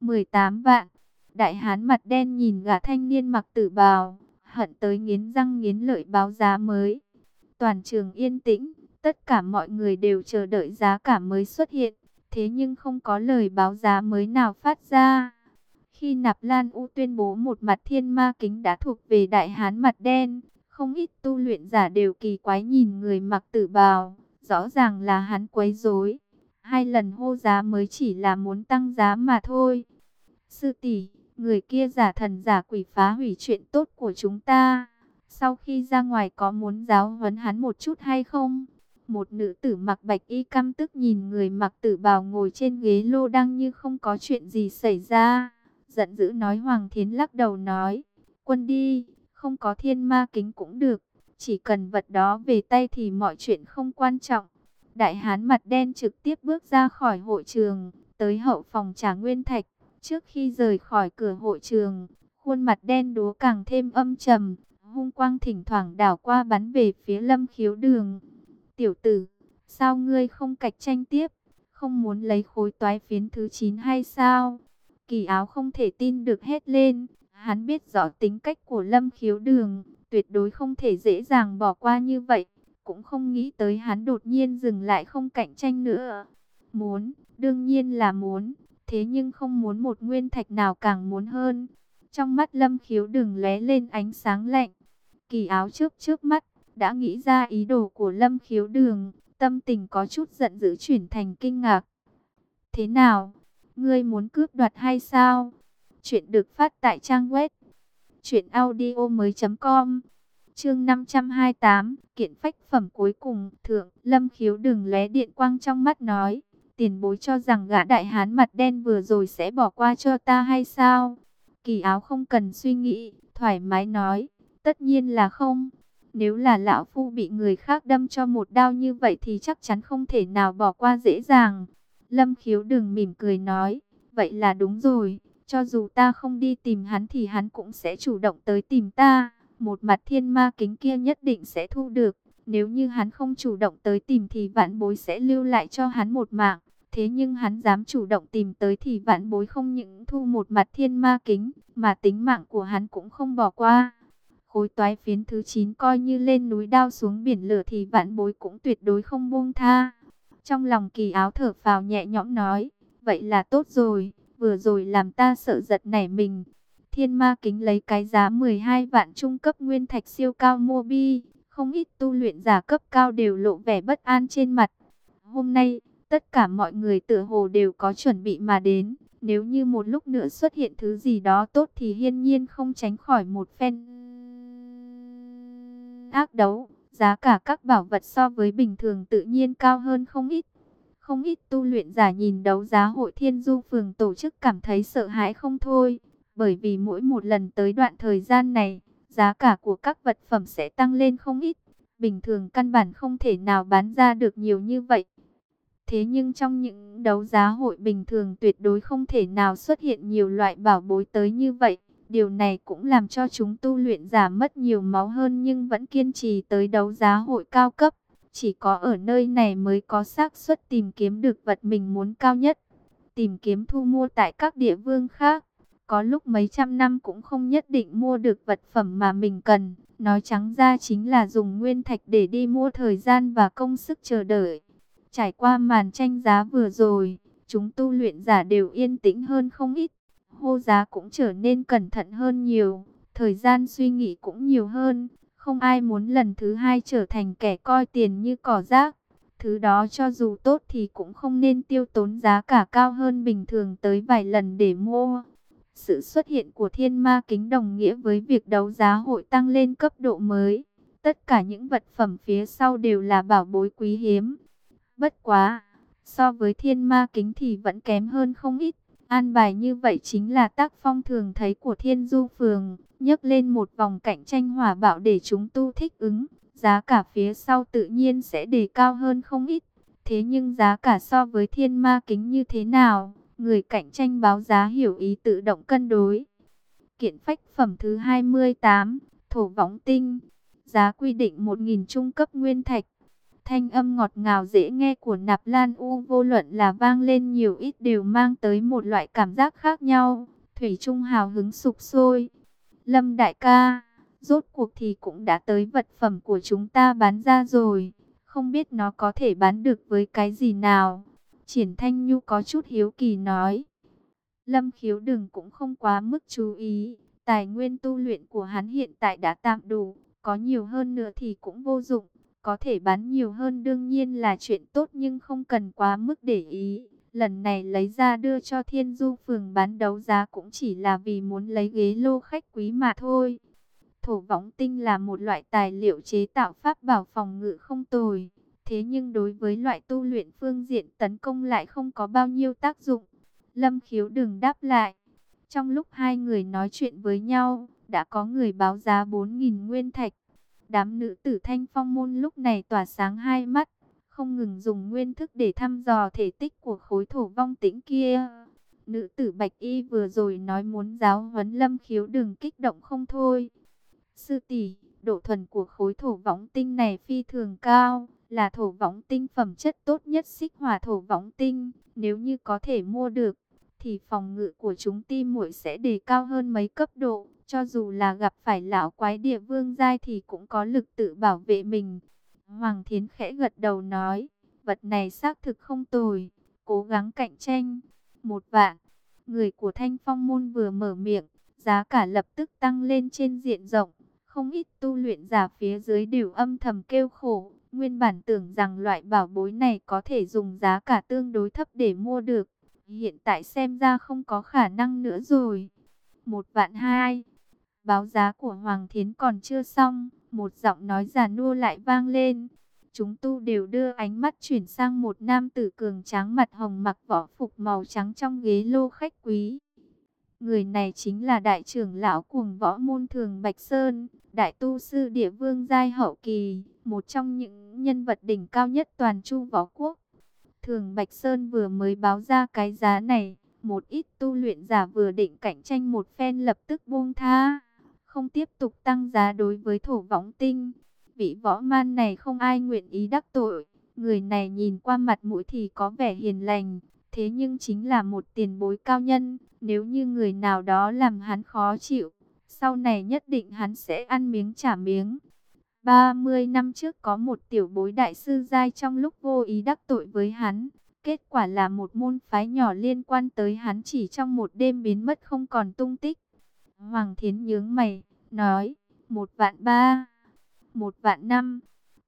18 vạn. Đại hán mặt đen nhìn gã thanh niên mặc tử bào, hận tới nghiến răng nghiến lợi báo giá mới. Toàn trường yên tĩnh, tất cả mọi người đều chờ đợi giá cả mới xuất hiện, thế nhưng không có lời báo giá mới nào phát ra. Khi Nạp Lan U tuyên bố một mặt thiên ma kính đã thuộc về đại hán mặt đen, không ít tu luyện giả đều kỳ quái nhìn người mặc tử bào, rõ ràng là hắn quấy rối. Hai lần hô giá mới chỉ là muốn tăng giá mà thôi. Sư tỷ, người kia giả thần giả quỷ phá hủy chuyện tốt của chúng ta. Sau khi ra ngoài có muốn giáo huấn hắn một chút hay không? Một nữ tử mặc bạch y căm tức nhìn người mặc tử bào ngồi trên ghế lô đang như không có chuyện gì xảy ra. Giận dữ nói Hoàng Thiến lắc đầu nói, quân đi, không có thiên ma kính cũng được, chỉ cần vật đó về tay thì mọi chuyện không quan trọng. Đại hán mặt đen trực tiếp bước ra khỏi hội trường, tới hậu phòng trà nguyên thạch. Trước khi rời khỏi cửa hội trường, khuôn mặt đen đúa càng thêm âm trầm, hung quang thỉnh thoảng đảo qua bắn về phía lâm khiếu đường. Tiểu tử, sao ngươi không cạch tranh tiếp, không muốn lấy khối toái phiến thứ 9 hay sao? Kỳ áo không thể tin được hết lên, hắn biết rõ tính cách của lâm khiếu đường, tuyệt đối không thể dễ dàng bỏ qua như vậy. Cũng không nghĩ tới hắn đột nhiên dừng lại không cạnh tranh nữa. Muốn, đương nhiên là muốn, thế nhưng không muốn một nguyên thạch nào càng muốn hơn. Trong mắt lâm khiếu đường lóe lên ánh sáng lạnh. Kỳ áo trước trước mắt, đã nghĩ ra ý đồ của lâm khiếu đường, tâm tình có chút giận dữ chuyển thành kinh ngạc. Thế nào? Ngươi muốn cướp đoạt hay sao? Chuyện được phát tại trang web chuyện audio mới.com Chương 528, kiện phách phẩm cuối cùng, thượng, lâm khiếu đừng lé điện quang trong mắt nói, tiền bối cho rằng gã đại hán mặt đen vừa rồi sẽ bỏ qua cho ta hay sao? Kỳ áo không cần suy nghĩ, thoải mái nói, tất nhiên là không. Nếu là lão phu bị người khác đâm cho một đao như vậy thì chắc chắn không thể nào bỏ qua dễ dàng. Lâm khiếu đừng mỉm cười nói, vậy là đúng rồi, cho dù ta không đi tìm hắn thì hắn cũng sẽ chủ động tới tìm ta một mặt thiên ma kính kia nhất định sẽ thu được. Nếu như hắn không chủ động tới tìm thì vạn bối sẽ lưu lại cho hắn một mạng. Thế nhưng hắn dám chủ động tìm tới thì vạn bối không những thu một mặt thiên ma kính, mà tính mạng của hắn cũng không bỏ qua. Khối toái phiến thứ 9 coi như lên núi đao xuống biển lửa thì vạn bối cũng tuyệt đối không buông tha. Trong lòng kỳ áo thở phào nhẹ nhõm nói, vậy là tốt rồi, vừa rồi làm ta sợ giật nảy mình. Thiên ma kính lấy cái giá 12 vạn trung cấp nguyên thạch siêu cao mua bi, không ít tu luyện giả cấp cao đều lộ vẻ bất an trên mặt. Hôm nay, tất cả mọi người tựa hồ đều có chuẩn bị mà đến. Nếu như một lúc nữa xuất hiện thứ gì đó tốt thì hiên nhiên không tránh khỏi một phen ác đấu. Giá cả các bảo vật so với bình thường tự nhiên cao hơn không ít. Không ít tu luyện giả nhìn đấu giá hội thiên du phường tổ chức cảm thấy sợ hãi không thôi bởi vì mỗi một lần tới đoạn thời gian này, giá cả của các vật phẩm sẽ tăng lên không ít. Bình thường căn bản không thể nào bán ra được nhiều như vậy. Thế nhưng trong những đấu giá hội bình thường tuyệt đối không thể nào xuất hiện nhiều loại bảo bối tới như vậy. Điều này cũng làm cho chúng tu luyện giả mất nhiều máu hơn nhưng vẫn kiên trì tới đấu giá hội cao cấp. Chỉ có ở nơi này mới có xác suất tìm kiếm được vật mình muốn cao nhất. Tìm kiếm thu mua tại các địa phương khác có lúc mấy trăm năm cũng không nhất định mua được vật phẩm mà mình cần. Nói trắng ra chính là dùng nguyên thạch để đi mua thời gian và công sức chờ đợi. Trải qua màn tranh giá vừa rồi, chúng tu luyện giả đều yên tĩnh hơn không ít. Hô giá cũng trở nên cẩn thận hơn nhiều, thời gian suy nghĩ cũng nhiều hơn. Không ai muốn lần thứ hai trở thành kẻ coi tiền như cỏ rác. Thứ đó cho dù tốt thì cũng không nên tiêu tốn giá cả cao hơn bình thường tới vài lần để mua. Sự xuất hiện của thiên ma kính đồng nghĩa với việc đấu giá hội tăng lên cấp độ mới. Tất cả những vật phẩm phía sau đều là bảo bối quý hiếm. Bất quá, so với thiên ma kính thì vẫn kém hơn không ít. An bài như vậy chính là tác phong thường thấy của thiên du phường, nhấc lên một vòng cạnh tranh hỏa bạo để chúng tu thích ứng. Giá cả phía sau tự nhiên sẽ đề cao hơn không ít. Thế nhưng giá cả so với thiên ma kính như thế nào? Người cạnh tranh báo giá hiểu ý tự động cân đối. Kiện phách phẩm thứ 28, thổ võng tinh. Giá quy định 1.000 trung cấp nguyên thạch. Thanh âm ngọt ngào dễ nghe của Nạp Lan U vô luận là vang lên nhiều ít đều mang tới một loại cảm giác khác nhau. Thủy Trung hào hứng sục sôi. Lâm đại ca, rốt cuộc thì cũng đã tới vật phẩm của chúng ta bán ra rồi. Không biết nó có thể bán được với cái gì nào. Triển Thanh Nhu có chút hiếu kỳ nói. Lâm khiếu đừng cũng không quá mức chú ý. Tài nguyên tu luyện của hắn hiện tại đã tạm đủ. Có nhiều hơn nữa thì cũng vô dụng. Có thể bán nhiều hơn đương nhiên là chuyện tốt nhưng không cần quá mức để ý. Lần này lấy ra đưa cho Thiên Du Phường bán đấu giá cũng chỉ là vì muốn lấy ghế lô khách quý mà thôi. Thổ võng tinh là một loại tài liệu chế tạo pháp bảo phòng ngự không tồi. Thế nhưng đối với loại tu luyện phương diện tấn công lại không có bao nhiêu tác dụng. Lâm khiếu đừng đáp lại. Trong lúc hai người nói chuyện với nhau, đã có người báo giá 4.000 nguyên thạch. Đám nữ tử thanh phong môn lúc này tỏa sáng hai mắt, không ngừng dùng nguyên thức để thăm dò thể tích của khối thổ vong tĩnh kia. Nữ tử Bạch Y vừa rồi nói muốn giáo huấn lâm khiếu đừng kích động không thôi. Sư tỷ, độ thuần của khối thổ võng tinh này phi thường cao, là thổ võng tinh phẩm chất tốt nhất xích hỏa thổ võng tinh. Nếu như có thể mua được, thì phòng ngự của chúng ti muội sẽ đề cao hơn mấy cấp độ. Cho dù là gặp phải lão quái địa vương giai thì cũng có lực tự bảo vệ mình. Hoàng Thiến khẽ gật đầu nói, vật này xác thực không tồi, cố gắng cạnh tranh. Một vạn, người của Thanh Phong Môn vừa mở miệng, giá cả lập tức tăng lên trên diện rộng. Không ít tu luyện giả phía dưới đều âm thầm kêu khổ. Nguyên bản tưởng rằng loại bảo bối này có thể dùng giá cả tương đối thấp để mua được. Hiện tại xem ra không có khả năng nữa rồi. Một vạn hai, Báo giá của Hoàng Thiến còn chưa xong, một giọng nói già nua lại vang lên. Chúng tu đều đưa ánh mắt chuyển sang một nam tử cường tráng mặt hồng mặc võ phục màu trắng trong ghế lô khách quý. Người này chính là đại trưởng lão cuồng võ môn thường Bạch Sơn, đại tu sư địa vương giai hậu kỳ, một trong những nhân vật đỉnh cao nhất toàn chu võ quốc. Thường Bạch Sơn vừa mới báo ra cái giá này, một ít tu luyện giả vừa định cạnh tranh một phen lập tức buông tha không tiếp tục tăng giá đối với thổ võng tinh. Vị võ man này không ai nguyện ý đắc tội, người này nhìn qua mặt mũi thì có vẻ hiền lành, thế nhưng chính là một tiền bối cao nhân, nếu như người nào đó làm hắn khó chịu, sau này nhất định hắn sẽ ăn miếng trả miếng. 30 năm trước có một tiểu bối đại sư giai trong lúc vô ý đắc tội với hắn, kết quả là một môn phái nhỏ liên quan tới hắn chỉ trong một đêm biến mất không còn tung tích. Hoàng Thiến nhướng mày, nói, một vạn ba, một vạn năm.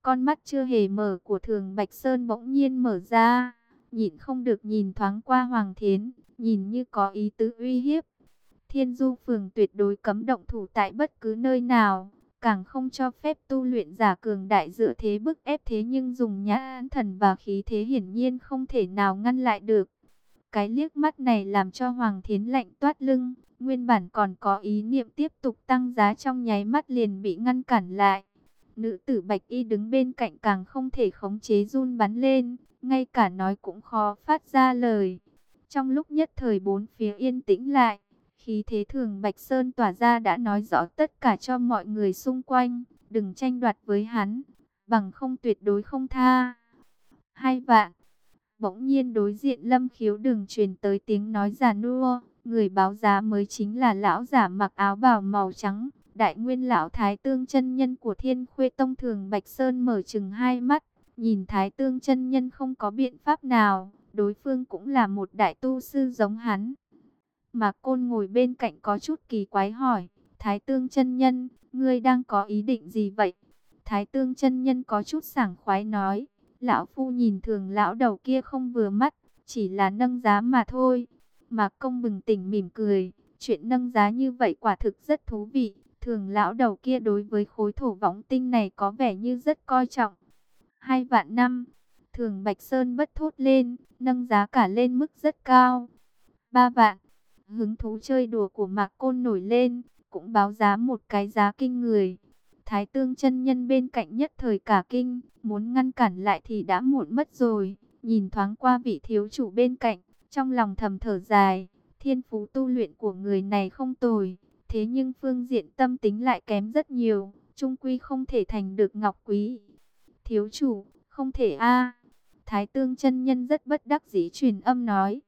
Con mắt chưa hề mở của thường Bạch Sơn bỗng nhiên mở ra, nhìn không được nhìn thoáng qua Hoàng Thiến, nhìn như có ý tứ uy hiếp. Thiên Du Phường tuyệt đối cấm động thủ tại bất cứ nơi nào, càng không cho phép tu luyện giả cường đại dựa thế bức ép thế nhưng dùng nhã thần và khí thế hiển nhiên không thể nào ngăn lại được. Cái liếc mắt này làm cho Hoàng Thiến lạnh toát lưng, Nguyên bản còn có ý niệm tiếp tục tăng giá trong nháy mắt liền bị ngăn cản lại. Nữ tử Bạch Y đứng bên cạnh càng không thể khống chế run bắn lên, ngay cả nói cũng khó phát ra lời. Trong lúc nhất thời bốn phía yên tĩnh lại, khí thế thường Bạch Sơn tỏa ra đã nói rõ tất cả cho mọi người xung quanh, đừng tranh đoạt với hắn, bằng không tuyệt đối không tha. Hai vạn, bỗng nhiên đối diện lâm khiếu đừng truyền tới tiếng nói già nua. Người báo giá mới chính là lão giả mặc áo bào màu trắng, đại nguyên lão thái tương chân nhân của thiên khuê tông thường Bạch Sơn mở chừng hai mắt, nhìn thái tương chân nhân không có biện pháp nào, đối phương cũng là một đại tu sư giống hắn. Mà côn ngồi bên cạnh có chút kỳ quái hỏi, thái tương chân nhân, ngươi đang có ý định gì vậy? Thái tương chân nhân có chút sảng khoái nói, lão phu nhìn thường lão đầu kia không vừa mắt, chỉ là nâng giá mà thôi. Mạc Công bừng tỉnh mỉm cười, chuyện nâng giá như vậy quả thực rất thú vị. Thường lão đầu kia đối với khối thổ võng tinh này có vẻ như rất coi trọng. Hai vạn năm, thường Bạch Sơn bất thốt lên, nâng giá cả lên mức rất cao. Ba vạn, hứng thú chơi đùa của Mạc Côn nổi lên, cũng báo giá một cái giá kinh người. Thái tương chân nhân bên cạnh nhất thời cả kinh, muốn ngăn cản lại thì đã muộn mất rồi. Nhìn thoáng qua vị thiếu chủ bên cạnh, trong lòng thầm thở dài, thiên phú tu luyện của người này không tồi, thế nhưng phương diện tâm tính lại kém rất nhiều, trung quy không thể thành được ngọc quý. Thiếu chủ, Không thể a Thái tương chân nhân rất bất đắc dĩ truyền âm nói.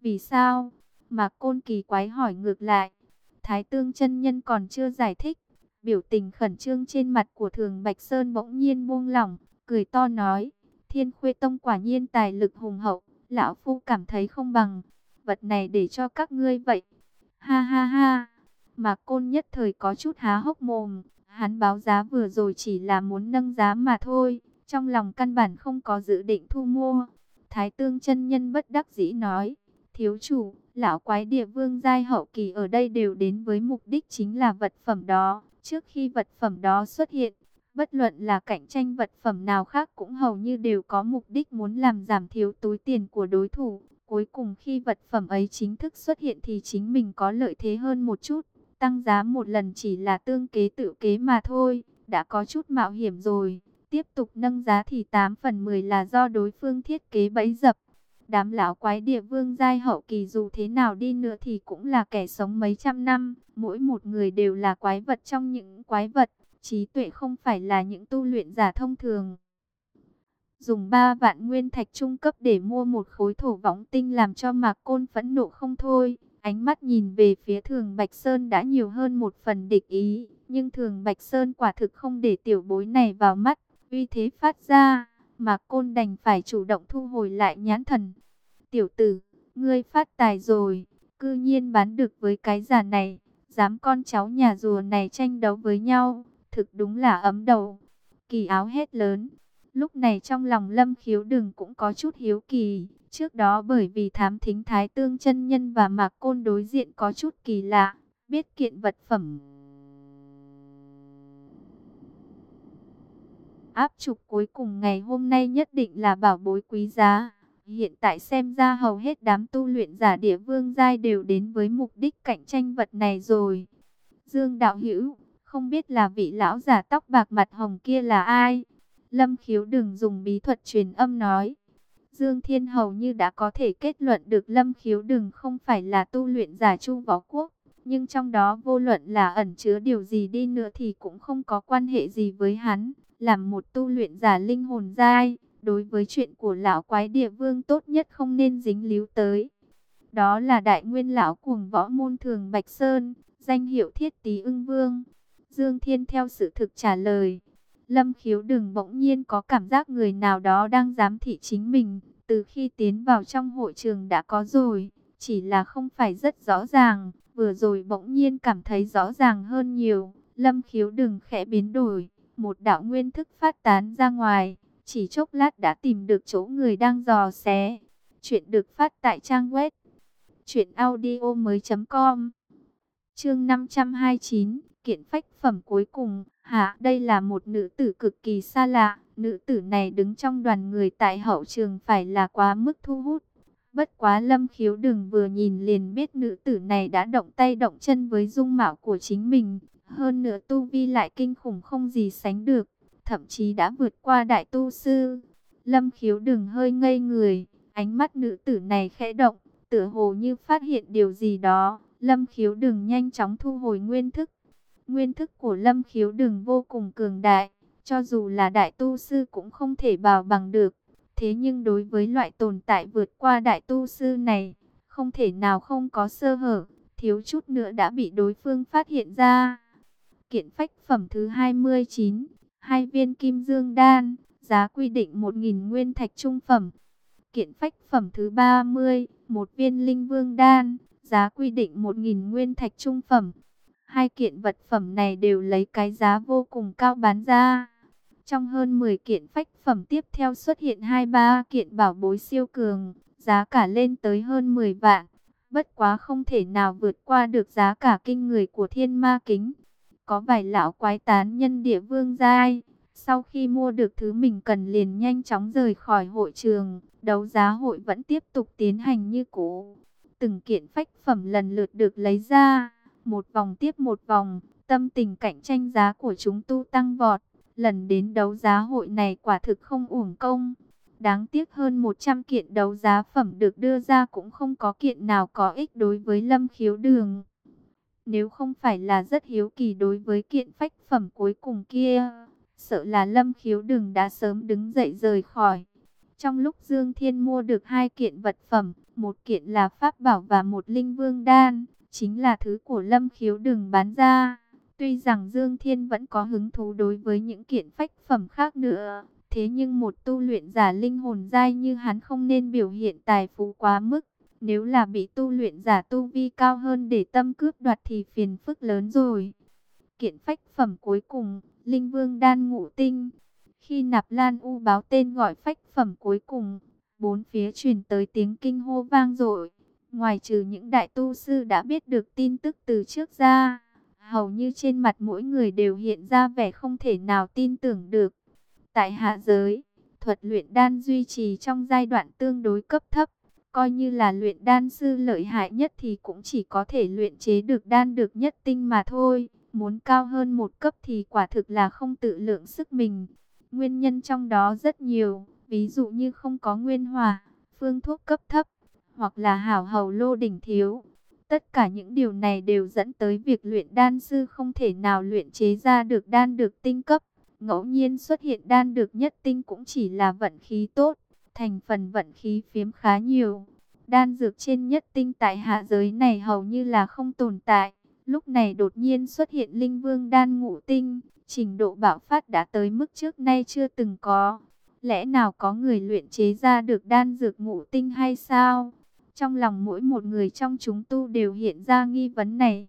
Vì sao? Mạc Côn kỳ quái hỏi ngược lại. Thái tương chân nhân còn chưa giải thích. Biểu tình khẩn trương trên mặt của thường Bạch Sơn bỗng nhiên buông lỏng, cười to nói. Thiên khuê tông quả nhiên tài lực hùng hậu, lão phu cảm thấy không bằng. Vật này để cho các ngươi vậy. Ha ha ha. Mạc Côn nhất thời có chút há hốc mồm. Hắn báo giá vừa rồi chỉ là muốn nâng giá mà thôi. Trong lòng căn bản không có dự định thu mua. Thái tương chân nhân bất đắc dĩ nói. Thiếu chủ, lão quái địa vương giai hậu kỳ ở đây đều đến với mục đích chính là vật phẩm đó. Trước khi vật phẩm đó xuất hiện, bất luận là cạnh tranh vật phẩm nào khác cũng hầu như đều có mục đích muốn làm giảm thiếu túi tiền của đối thủ. Cuối cùng khi vật phẩm ấy chính thức xuất hiện thì chính mình có lợi thế hơn một chút. Tăng giá một lần chỉ là tương kế tự kế mà thôi, đã có chút mạo hiểm rồi. Tiếp tục nâng giá thì 8 phần 10 là do đối phương thiết kế bẫy dập. Đám lão quái địa vương giai hậu kỳ dù thế nào đi nữa thì cũng là kẻ sống mấy trăm năm. Mỗi một người đều là quái vật trong những quái vật. Trí tuệ không phải là những tu luyện giả thông thường. Dùng 3 vạn nguyên thạch trung cấp để mua một khối thổ võng tinh làm cho Mạc Côn phẫn nộ không thôi. Ánh mắt nhìn về phía thường Bạch Sơn đã nhiều hơn một phần địch ý. Nhưng thường Bạch Sơn quả thực không để tiểu bối này vào mắt. Uy thế phát ra, Mạc Côn đành phải chủ động thu hồi lại nhãn thần. Tiểu tử, ngươi phát tài rồi, cư nhiên bán được với cái giả này. Dám con cháu nhà rùa này tranh đấu với nhau, thực đúng là ấm đầu. Kỳ áo hết lớn. Lúc này trong lòng lâm khiếu đừng cũng có chút hiếu kỳ. Trước đó bởi vì thám thính thái tương chân nhân và mạc côn đối diện có chút kỳ lạ. Biết kiện vật phẩm. Áp trục cuối cùng ngày hôm nay nhất định là bảo bối quý giá. Hiện tại xem ra hầu hết đám tu luyện giả địa vương giai đều đến với mục đích cạnh tranh vật này rồi. Dương Đạo Hữu, không biết là vị lão giả tóc bạc mặt hồng kia là ai? Lâm khiếu đừng dùng bí thuật truyền âm nói. Dương Thiên hầu như đã có thể kết luận được Lâm khiếu đừng không phải là tu luyện giả chu võ quốc. Nhưng trong đó vô luận là ẩn chứa điều gì đi nữa thì cũng không có quan hệ gì với hắn. Làm một tu luyện giả linh hồn giai, đối với chuyện của lão quái địa vương tốt nhất không nên dính líu tới. Đó là đại nguyên lão cuồng võ môn thường Bạch Sơn, danh hiệu thiết tý ưng vương. Dương Thiên theo sự thực trả lời. Lâm khiếu đừng bỗng nhiên có cảm giác người nào đó đang giám thị chính mình. Từ khi tiến vào trong hội trường đã có rồi, chỉ là không phải rất rõ ràng. Vừa rồi bỗng nhiên cảm thấy rõ ràng hơn nhiều. Lâm khiếu đừng khẽ biến đổi. Một đạo nguyên thức phát tán ra ngoài. Chỉ chốc lát đã tìm được chỗ người đang dò xé. Chuyện được phát tại trang web. Chuyện audio mới.com Chương 529 kiện phách phẩm cuối cùng, hạ đây là một nữ tử cực kỳ xa lạ, nữ tử này đứng trong đoàn người tại hậu trường phải là quá mức thu hút. Bất quá lâm khiếu đừng vừa nhìn liền biết nữ tử này đã động tay động chân với dung mạo của chính mình, hơn nữa tu vi lại kinh khủng không gì sánh được, thậm chí đã vượt qua đại tu sư. Lâm khiếu đừng hơi ngây người, ánh mắt nữ tử này khẽ động, tựa hồ như phát hiện điều gì đó. Lâm khiếu đừng nhanh chóng thu hồi nguyên thức, Nguyên thức của Lâm Khiếu Đừng vô cùng cường đại, cho dù là đại tu sư cũng không thể bào bằng được. Thế nhưng đối với loại tồn tại vượt qua đại tu sư này, không thể nào không có sơ hở, thiếu chút nữa đã bị đối phương phát hiện ra. Kiện phách phẩm thứ 29, hai viên kim dương đan, giá quy định 1.000 nguyên thạch trung phẩm. Kiện phách phẩm thứ 30, một viên linh vương đan, giá quy định 1.000 nguyên thạch trung phẩm. Hai kiện vật phẩm này đều lấy cái giá vô cùng cao bán ra. Trong hơn 10 kiện phách phẩm tiếp theo xuất hiện hai ba kiện bảo bối siêu cường, giá cả lên tới hơn 10 vạn. Bất quá không thể nào vượt qua được giá cả kinh người của thiên ma kính. Có vài lão quái tán nhân địa vương giai. Sau khi mua được thứ mình cần liền nhanh chóng rời khỏi hội trường, đấu giá hội vẫn tiếp tục tiến hành như cũ. Từng kiện phách phẩm lần lượt được lấy ra một vòng tiếp một vòng, tâm tình cạnh tranh giá của chúng tu tăng vọt. Lần đến đấu giá hội này quả thực không uổng công. Đáng tiếc hơn 100 kiện đấu giá phẩm được đưa ra cũng không có kiện nào có ích đối với lâm khiếu đường. Nếu không phải là rất hiếu kỳ đối với kiện phách phẩm cuối cùng kia, sợ là Lâm Khiếu Đừng đã sớm đứng dậy rời khỏi. Trong lúc Dương Thiên mua được hai kiện vật phẩm, một kiện là pháp bảo và một linh vương đan, chính là thứ của Lâm Khiếu Đừng bán ra. Tuy rằng Dương Thiên vẫn có hứng thú đối với những kiện phách phẩm khác nữa, thế nhưng một tu luyện giả linh hồn dai như hắn không nên biểu hiện tài phú quá mức. Nếu là bị tu luyện giả tu vi cao hơn để tâm cướp đoạt thì phiền phức lớn rồi. Kiện phách phẩm cuối cùng, Linh Vương Đan Ngũ Tinh. Khi Nạp Lan U báo tên gọi phách phẩm cuối cùng, bốn phía truyền tới tiếng kinh hô vang dội. Ngoài trừ những đại tu sư đã biết được tin tức từ trước ra, hầu như trên mặt mỗi người đều hiện ra vẻ không thể nào tin tưởng được. Tại hạ giới, thuật luyện đan duy trì trong giai đoạn tương đối cấp thấp, coi như là luyện đan sư lợi hại nhất thì cũng chỉ có thể luyện chế được đan được nhất tinh mà thôi. Muốn cao hơn một cấp thì quả thực là không tự lượng sức mình. Nguyên nhân trong đó rất nhiều, ví dụ như không có nguyên hòa, phương thuốc cấp thấp, hoặc là hảo hầu lô đỉnh thiếu. Tất cả những điều này đều dẫn tới việc luyện đan sư không thể nào luyện chế ra được đan được tinh cấp. Ngẫu nhiên xuất hiện đan được nhất tinh cũng chỉ là vận khí tốt, thành phần vận khí phiếm khá nhiều. Đan dược trên nhất tinh tại hạ giới này hầu như là không tồn tại. Lúc này đột nhiên xuất hiện linh vương đan ngũ tinh, trình độ bạo phát đã tới mức trước nay chưa từng có. Lẽ nào có người luyện chế ra được đan dược ngũ tinh hay sao? Trong lòng mỗi một người trong chúng tu đều hiện ra nghi vấn này.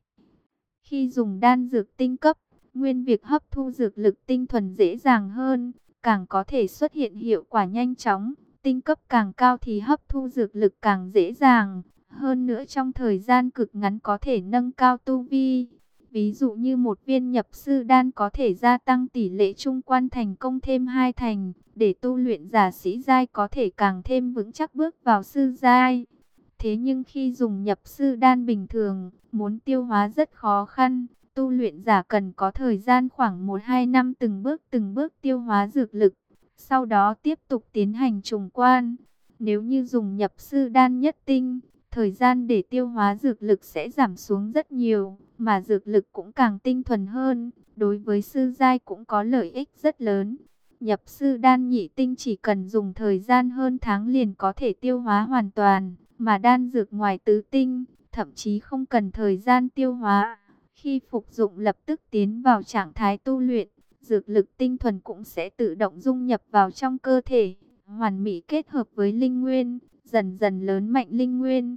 Khi dùng đan dược tinh cấp, nguyên việc hấp thu dược lực tinh thuần dễ dàng hơn, càng có thể xuất hiện hiệu quả nhanh chóng. Tinh cấp càng cao thì hấp thu dược lực càng dễ dàng, hơn nữa trong thời gian cực ngắn có thể nâng cao tu vi. Ví dụ như một viên nhập sư đan có thể gia tăng tỷ lệ trung quan thành công thêm hai thành, để tu luyện giả sĩ giai có thể càng thêm vững chắc bước vào sư giai. Thế nhưng khi dùng nhập sư đan bình thường, muốn tiêu hóa rất khó khăn, tu luyện giả cần có thời gian khoảng 1-2 năm từng bước từng bước tiêu hóa dược lực, sau đó tiếp tục tiến hành trùng quan. Nếu như dùng nhập sư đan nhất tinh, thời gian để tiêu hóa dược lực sẽ giảm xuống rất nhiều, mà dược lực cũng càng tinh thuần hơn, đối với sư giai cũng có lợi ích rất lớn. Nhập sư đan nhị tinh chỉ cần dùng thời gian hơn tháng liền có thể tiêu hóa hoàn toàn, mà đan dược ngoài tứ tinh, thậm chí không cần thời gian tiêu hóa. Khi phục dụng lập tức tiến vào trạng thái tu luyện, dược lực tinh thuần cũng sẽ tự động dung nhập vào trong cơ thể, hoàn mỹ kết hợp với linh nguyên, dần dần lớn mạnh linh nguyên.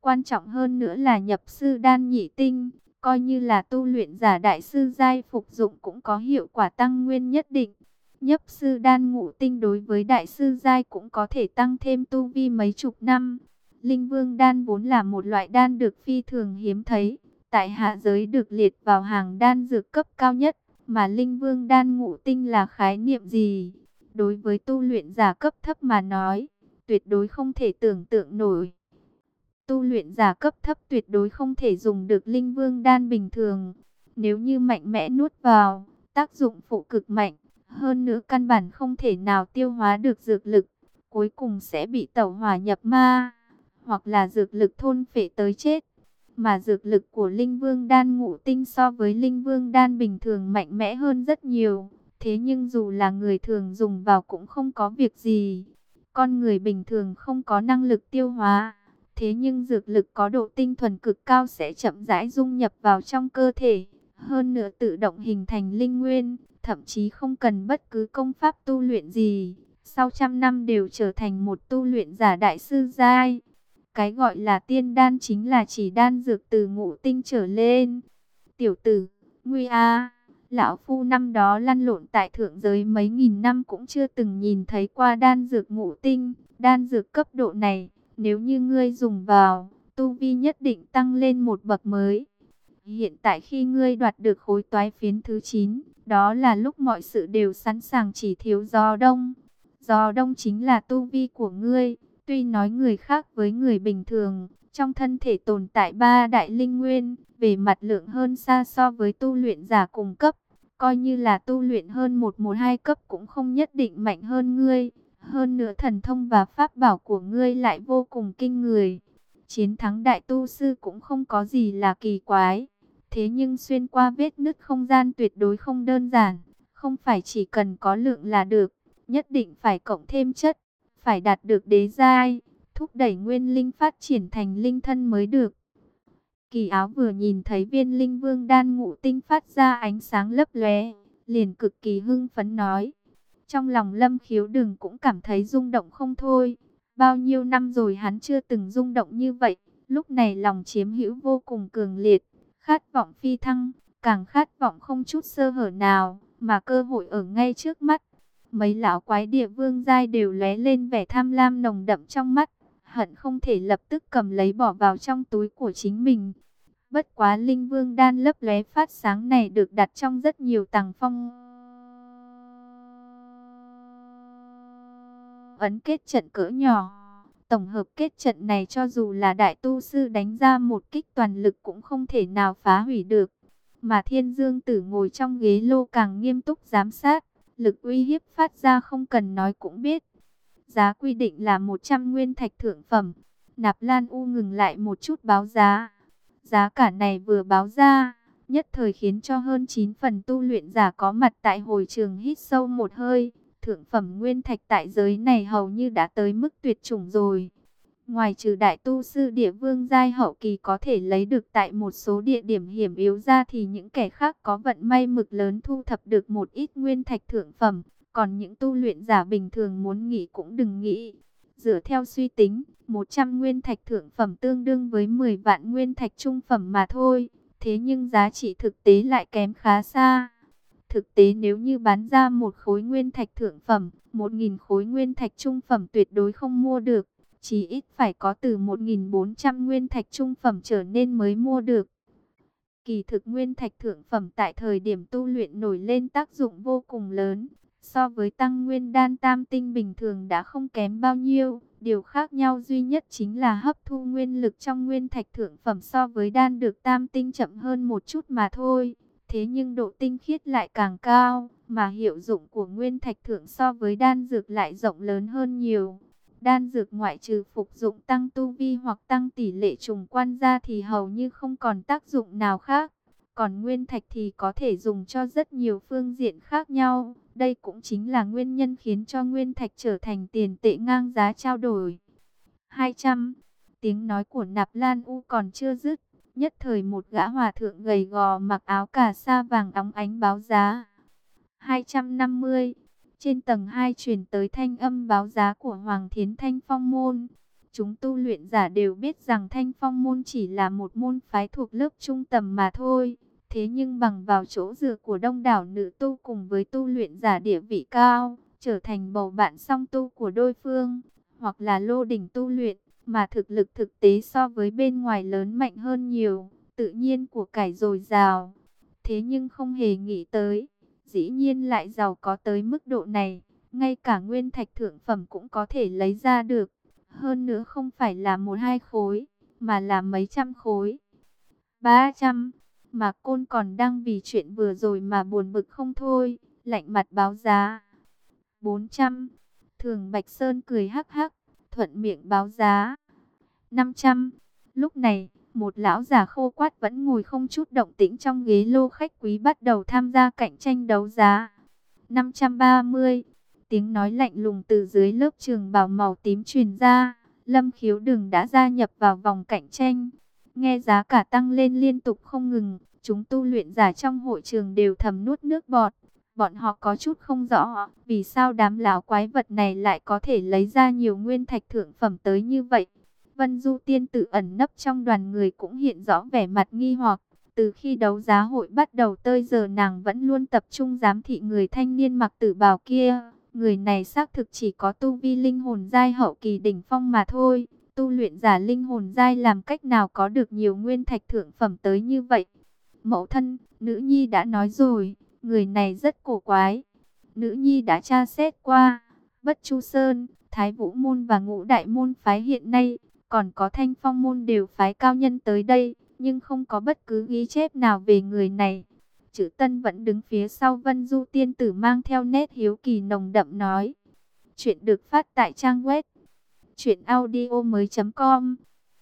Quan trọng hơn nữa là nhập sư đan nhị tinh, coi như là tu luyện giả đại sư giai phục dụng cũng có hiệu quả tăng nguyên nhất định. Nhấp sư đan ngũ tinh đối với đại sư giai cũng có thể tăng thêm tu vi mấy chục năm. Linh vương đan vốn là một loại đan được phi thường hiếm thấy, tại hạ giới được liệt vào hàng đan dược cấp cao nhất, mà linh vương đan ngũ tinh là khái niệm gì? Đối với tu luyện giả cấp thấp mà nói, tuyệt đối không thể tưởng tượng nổi. Tu luyện giả cấp thấp tuyệt đối không thể dùng được linh vương đan bình thường. Nếu như mạnh mẽ nuốt vào, tác dụng phụ cực mạnh, hơn nữa căn bản không thể nào tiêu hóa được dược lực, cuối cùng sẽ bị tẩu hỏa nhập ma, hoặc là dược lực thôn phệ tới chết. Mà dược lực của linh vương đan ngũ tinh so với linh vương đan bình thường mạnh mẽ hơn rất nhiều. Thế nhưng dù là người thường dùng vào cũng không có việc gì. Con người bình thường không có năng lực tiêu hóa. Thế nhưng dược lực có độ tinh thuần cực cao sẽ chậm rãi dung nhập vào trong cơ thể. Hơn nữa tự động hình thành linh nguyên, thậm chí không cần bất cứ công pháp tu luyện gì. Sau trăm năm đều trở thành một tu luyện giả đại sư giai. Cái gọi là tiên đan chính là chỉ đan dược từ ngũ tinh trở lên. Tiểu tử, nguy a lão phu năm đó lăn lộn tại thượng giới mấy nghìn năm cũng chưa từng nhìn thấy qua đan dược ngũ tinh, đan dược cấp độ này, nếu như ngươi dùng vào, tu vi nhất định tăng lên một bậc mới. Hiện tại khi ngươi đoạt được khối toái phiến thứ 9, đó là lúc mọi sự đều sẵn sàng chỉ thiếu gió đông. Gió đông chính là tu vi của ngươi, tuy nói người khác với người bình thường, trong thân thể tồn tại ba đại linh nguyên, về mặt lượng hơn xa so với tu luyện giả cùng cấp. Coi như là tu luyện hơn một một hai cấp cũng không nhất định mạnh hơn ngươi. Hơn nữa thần thông và pháp bảo của ngươi lại vô cùng kinh người. Chiến thắng đại tu sư cũng không có gì là kỳ quái. Thế nhưng xuyên qua vết nứt không gian tuyệt đối không đơn giản. Không phải chỉ cần có lượng là được, nhất định phải cộng thêm chất, phải đạt được đế giai, thúc đẩy nguyên linh phát triển thành linh thân mới được. Kỳ áo vừa nhìn thấy viên linh vương đan ngũ tinh phát ra ánh sáng lấp lóe, liền cực kỳ hưng phấn nói. Trong lòng lâm khiếu đừng cũng cảm thấy rung động không thôi. Bao nhiêu năm rồi hắn chưa từng rung động như vậy. Lúc này lòng chiếm hữu vô cùng cường liệt. Khát vọng phi thăng, càng khát vọng không chút sơ hở nào. Mà cơ hội ở ngay trước mắt. Mấy lão quái địa vương giai đều lóe lên vẻ tham lam nồng đậm trong mắt. Hận không thể lập tức cầm lấy bỏ vào trong túi của chính mình. Bất quá linh vương đan lấp lóe phát sáng này được đặt trong rất nhiều tàng phong. Ấn kết trận cỡ nhỏ. Tổng hợp kết trận này cho dù là đại tu sư đánh ra một kích toàn lực cũng không thể nào phá hủy được. Mà thiên dương tử ngồi trong ghế lô càng nghiêm túc giám sát. Lực uy hiếp phát ra không cần nói cũng biết. Giá quy định là 100 nguyên thạch thượng phẩm. Nạp Lan U ngừng lại một chút báo giá. Giá cả này vừa báo ra, nhất thời khiến cho hơn 9 phần tu luyện giả có mặt tại hồi trường hít sâu một hơi. Thượng phẩm nguyên thạch tại giới này hầu như đã tới mức tuyệt chủng rồi. Ngoài trừ đại tu sư địa vương giai hậu kỳ có thể lấy được tại một số địa điểm hiểm yếu ra thì những kẻ khác có vận may mực lớn thu thập được một ít nguyên thạch thượng phẩm. Còn những tu luyện giả bình thường muốn nghỉ cũng đừng nghĩ. Dựa theo suy tính, 100 nguyên thạch thượng phẩm tương đương với 10 vạn nguyên thạch trung phẩm mà thôi. Thế nhưng giá trị thực tế lại kém khá xa. Thực tế nếu như bán ra một khối nguyên thạch thượng phẩm, 1.000 khối nguyên thạch trung phẩm tuyệt đối không mua được. Chỉ ít phải có từ 1.400 nguyên thạch trung phẩm trở nên mới mua được. Kỳ thực nguyên thạch thượng phẩm tại thời điểm tu luyện nổi lên tác dụng vô cùng lớn. So với tăng nguyên đan tam tinh bình thường đã không kém bao nhiêu. Điều khác nhau duy nhất chính là hấp thu nguyên lực trong nguyên thạch thượng phẩm so với đan được tam tinh chậm hơn một chút mà thôi. Thế nhưng độ tinh khiết lại càng cao, mà hiệu dụng của nguyên thạch thượng so với đan dược lại rộng lớn hơn nhiều. Đan dược ngoại trừ phục dụng tăng tu vi hoặc tăng tỷ lệ trùng quan ra thì hầu như không còn tác dụng nào khác. Còn nguyên thạch thì có thể dùng cho rất nhiều phương diện khác nhau. Đây cũng chính là nguyên nhân khiến cho nguyên thạch trở thành tiền tệ ngang giá trao đổi. 200. Tiếng nói của Nạp Lan U còn chưa dứt. Nhất thời một gã hòa thượng gầy gò mặc áo cà sa vàng óng ánh báo giá. 250. Trên tầng 2 truyền tới thanh âm báo giá của Hoàng Thiến Thanh Phong Môn. Chúng tu luyện giả đều biết rằng Thanh Phong Môn chỉ là một môn phái thuộc lớp trung tầm mà thôi. Thế nhưng bằng vào chỗ dựa của đông đảo nữ tu cùng với tu luyện giả địa vị cao, trở thành bầu bạn song tu của đôi phương, hoặc là lô đỉnh tu luyện, mà thực lực thực tế so với bên ngoài lớn mạnh hơn nhiều, tự nhiên của cải dồi dào. Thế nhưng không hề nghĩ tới, dĩ nhiên lại giàu có tới mức độ này, ngay cả nguyên thạch thượng phẩm cũng có thể lấy ra được. Hơn nữa không phải là một hai khối, mà là mấy trăm khối. ba trăm mà côn còn đang vì chuyện vừa rồi mà buồn bực không thôi, lạnh mặt báo giá. 400. Thường Bạch Sơn cười hắc hắc, thuận miệng báo giá. 500. Lúc này, một lão già khô quát vẫn ngồi không chút động tĩnh trong ghế lô khách quý bắt đầu tham gia cạnh tranh đấu giá. 530. Tiếng nói lạnh lùng từ dưới lớp trường bào màu tím truyền ra. Lâm khiếu đừng đã gia nhập vào vòng cạnh tranh. Nghe giá cả tăng lên liên tục không ngừng, chúng tu luyện giả trong hội trường đều thầm nuốt nước bọt. Bọn họ có chút không rõ, vì sao đám lão quái vật này lại có thể lấy ra nhiều nguyên thạch thượng phẩm tới như vậy. Vân Du tiên tự ẩn nấp trong đoàn người cũng hiện rõ vẻ mặt nghi hoặc. Từ khi đấu giá hội bắt đầu tới giờ nàng vẫn luôn tập trung giám thị người thanh niên mặc tử bào kia. Người này xác thực chỉ có tu vi linh hồn giai hậu kỳ đỉnh phong mà thôi tu luyện giả linh hồn giai làm cách nào có được nhiều nguyên thạch thượng phẩm tới như vậy. Mẫu thân, nữ nhi đã nói rồi, người này rất cổ quái. Nữ nhi đã tra xét qua, Bất Chu Sơn, Thái Vũ Môn và Ngũ Đại Môn phái hiện nay, còn có Thanh Phong Môn đều phái cao nhân tới đây, nhưng không có bất cứ ghi chép nào về người này. Chữ Tân vẫn đứng phía sau Vân Du Tiên Tử mang theo nét hiếu kỳ nồng đậm nói. Chuyện được phát tại trang web Chuyện audio mới com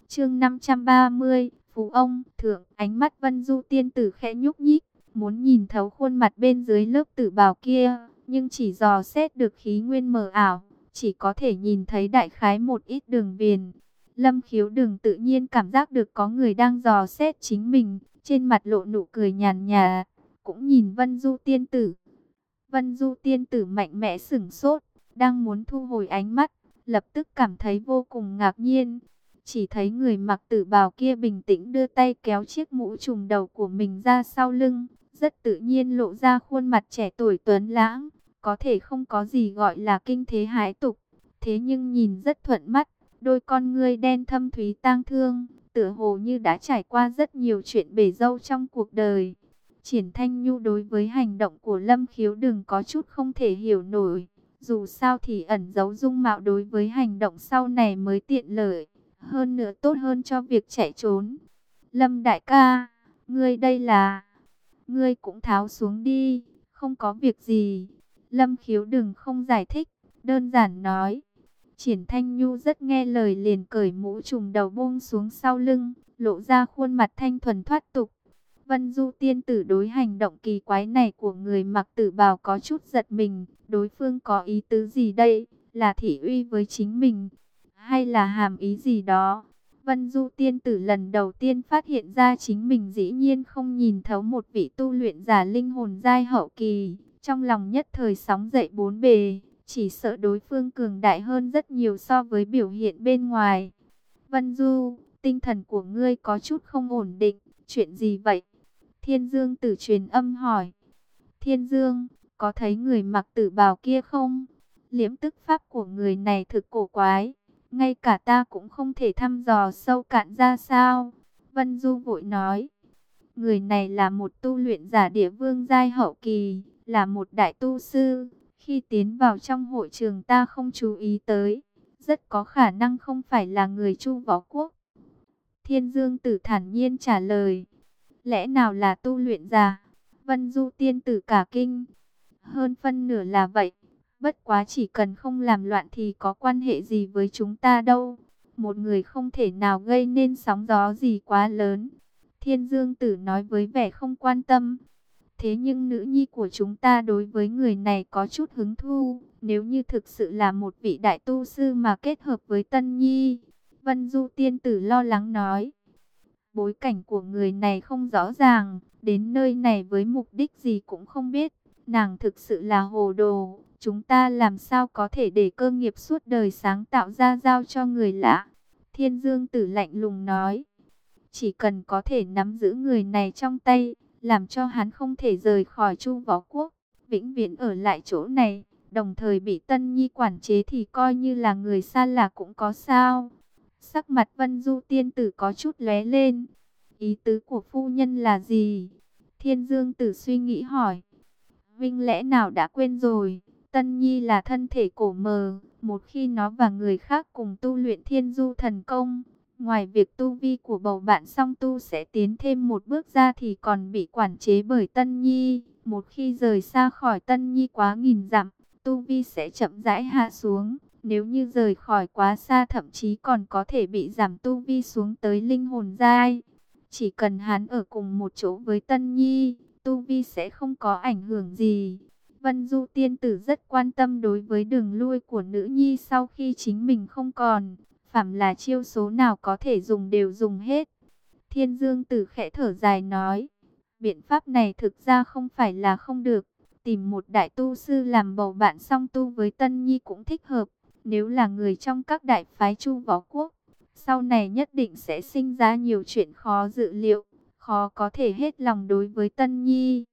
Chương 530 Phú ông, thượng, ánh mắt vân du tiên tử khẽ nhúc nhích muốn nhìn thấu khuôn mặt bên dưới lớp tử bào kia, nhưng chỉ dò xét được khí nguyên mờ ảo, chỉ có thể nhìn thấy đại khái một ít đường viền. Lâm khiếu đừng tự nhiên cảm giác được có người đang dò xét chính mình, trên mặt lộ nụ cười nhàn nhà, cũng nhìn Vân Du tiên tử. Vân Du tiên tử mạnh mẽ sửng sốt, đang muốn thu hồi ánh mắt, lập tức cảm thấy vô cùng ngạc nhiên. Chỉ thấy người mặc tử bào kia bình tĩnh đưa tay kéo chiếc mũ trùm đầu của mình ra sau lưng, rất tự nhiên lộ ra khuôn mặt trẻ tuổi tuấn lãng, có thể không có gì gọi là kinh thế hái tục, thế nhưng nhìn rất thuận mắt, đôi con ngươi đen thâm thúy tang thương, tựa hồ như đã trải qua rất nhiều chuyện bể dâu trong cuộc đời. Triển Thanh Nhu đối với hành động của Lâm Khiếu đừng có chút không thể hiểu nổi, dù sao thì ẩn giấu dung mạo đối với hành động sau này mới tiện lợi, hơn nữa tốt hơn cho việc chạy trốn. Lâm đại ca, ngươi đây là... Ngươi cũng tháo xuống đi, không có việc gì. Lâm khiếu đừng không giải thích, đơn giản nói. Triển Thanh Nhu rất nghe lời liền cởi mũ trùm đầu buông xuống sau lưng, lộ ra khuôn mặt thanh thuần thoát tục. Vân Du tiên tử đối hành động kỳ quái này của người mặc tử bào có chút giật mình, đối phương có ý tứ gì đây, là thị uy với chính mình, hay là hàm ý gì đó. Vân Du tiên tử lần đầu tiên phát hiện ra chính mình dĩ nhiên không nhìn thấu một vị tu luyện giả linh hồn giai hậu kỳ, trong lòng nhất thời sóng dậy bốn bề, chỉ sợ đối phương cường đại hơn rất nhiều so với biểu hiện bên ngoài. Vân Du, tinh thần của ngươi có chút không ổn định, chuyện gì vậy? Thiên Dương tử truyền âm hỏi. Thiên Dương, có thấy người mặc tử bào kia không? Liễm tức pháp của người này thực cổ quái ngay cả ta cũng không thể thăm dò sâu cạn ra sao. Vân Du vội nói, người này là một tu luyện giả địa vương giai hậu kỳ, là một đại tu sư. Khi tiến vào trong hội trường ta không chú ý tới, rất có khả năng không phải là người Chu Võ Quốc. Thiên Dương Tử thản nhiên trả lời, lẽ nào là tu luyện giả? Vân Du tiên tử cả kinh, hơn phân nửa là vậy. Bất quá chỉ cần không làm loạn thì có quan hệ gì với chúng ta đâu. Một người không thể nào gây nên sóng gió gì quá lớn. Thiên Dương Tử nói với vẻ không quan tâm. Thế nhưng nữ nhi của chúng ta đối với người này có chút hứng thu. Nếu như thực sự là một vị đại tu sư mà kết hợp với Tân Nhi. Vân Du Tiên Tử lo lắng nói. Bối cảnh của người này không rõ ràng. Đến nơi này với mục đích gì cũng không biết. Nàng thực sự là hồ đồ Chúng ta làm sao có thể để cơ nghiệp suốt đời sáng tạo ra giao cho người lạ? Thiên Dương Tử lạnh lùng nói. Chỉ cần có thể nắm giữ người này trong tay, làm cho hắn không thể rời khỏi Chu Võ Quốc, vĩnh viễn ở lại chỗ này, đồng thời bị Tân Nhi quản chế thì coi như là người xa lạ cũng có sao. Sắc mặt Vân Du tiên tử có chút lóe lên. Ý tứ của phu nhân là gì? Thiên Dương Tử suy nghĩ hỏi. Vinh lẽ nào đã quên rồi? Tân Nhi là thân thể cổ mờ, một khi nó và người khác cùng tu luyện thiên du thần công, ngoài việc tu vi của bầu bạn song tu sẽ tiến thêm một bước ra thì còn bị quản chế bởi Tân Nhi. Một khi rời xa khỏi Tân Nhi quá nghìn dặm, tu vi sẽ chậm rãi hạ xuống. Nếu như rời khỏi quá xa thậm chí còn có thể bị giảm tu vi xuống tới linh hồn giai. Chỉ cần hắn ở cùng một chỗ với Tân Nhi, tu vi sẽ không có ảnh hưởng gì. Vân Du tiên tử rất quan tâm đối với đường lui của nữ nhi sau khi chính mình không còn. Phạm là chiêu số nào có thể dùng đều dùng hết. Thiên Dương tử khẽ thở dài nói. Biện pháp này thực ra không phải là không được. Tìm một đại tu sư làm bầu bạn song tu với Tân Nhi cũng thích hợp. Nếu là người trong các đại phái chu võ quốc. Sau này nhất định sẽ sinh ra nhiều chuyện khó dự liệu. Khó có thể hết lòng đối với Tân Nhi.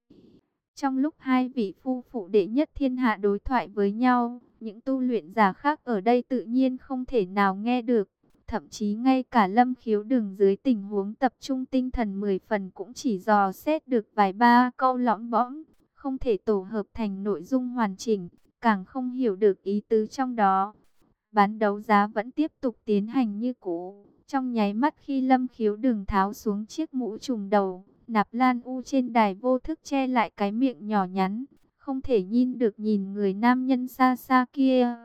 Trong lúc hai vị phu phụ đệ nhất thiên hạ đối thoại với nhau, những tu luyện giả khác ở đây tự nhiên không thể nào nghe được. Thậm chí ngay cả lâm khiếu đường dưới tình huống tập trung tinh thần 10 phần cũng chỉ dò xét được vài ba câu lõm bõm, không thể tổ hợp thành nội dung hoàn chỉnh, càng không hiểu được ý tứ trong đó. Bán đấu giá vẫn tiếp tục tiến hành như cũ. Trong nháy mắt khi lâm khiếu đường tháo xuống chiếc mũ trùm đầu, Nạp Lan U trên đài vô thức che lại cái miệng nhỏ nhắn, không thể nhìn được nhìn người nam nhân xa xa kia.